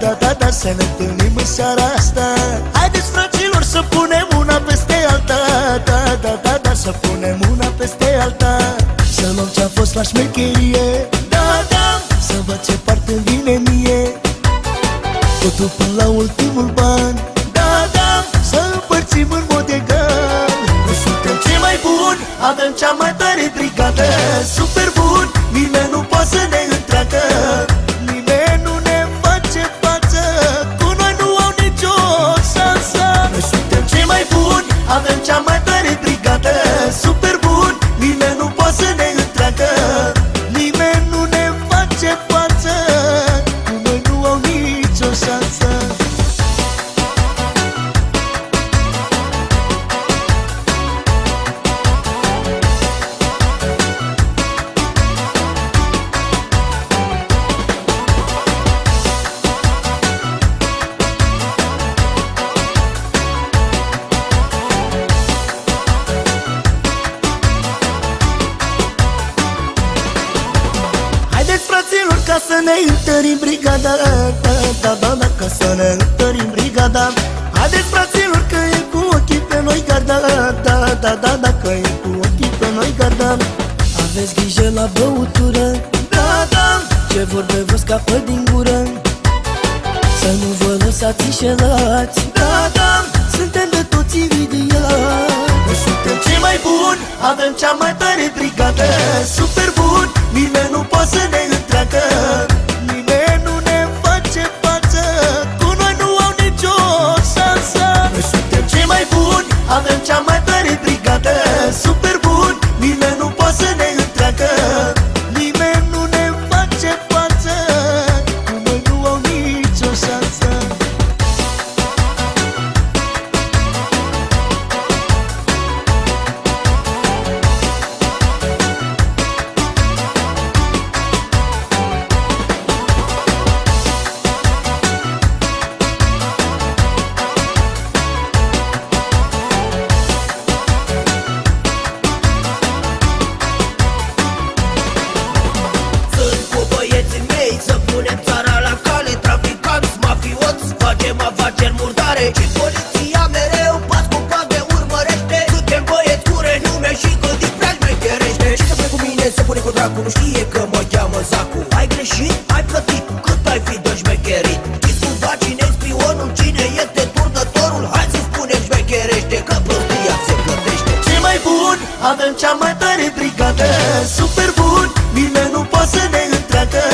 da, da, da Să ne întâlnim în seara asta. Haideți fraților să punem una peste alta. Da, da, da, da, să punem una peste alta. Să luăm ce-a fost la șmecherie. Da, da, să văd ce parte îmi vine mie. Totul până la ultimul ban. Da, da, să împărțim în mod egal. Noi suntem cei mai buni, avem cea mai tare brigadă. Super să ne întărim brigada Da, da, da, da, ca să ne întărim brigada. Haideți fraților că e cu ochii pe noi garda Da, da, da, da, că e cu ochii pe noi garda. Aveți grijă la băutură Da, da, ce vorbe vă scapă din gură. Să nu vă lăsați înșelați Da, da, suntem de toți invidiați. Noi suntem cei mai buni, avem cea mai tare brigadă. Super bun, nimeni buni, avem cea mai mare Și poliția mereu pas cu cap de urmărește. Suntem băieți cu renume și când din prea șmecherește. Cine să cu mine? Se pune cu dracu Nu știe că mă cheamă Zacu. Ai greșit, ai plătit cât ai fi de șmecherit? Știți cumva cine spionul, cine este turnătorul Hai să spunem șmecherește că prostia se plătește. Cel mai bun, avem cea mai tare brigadă Super bun, nimeni nu poate să ne întreagă.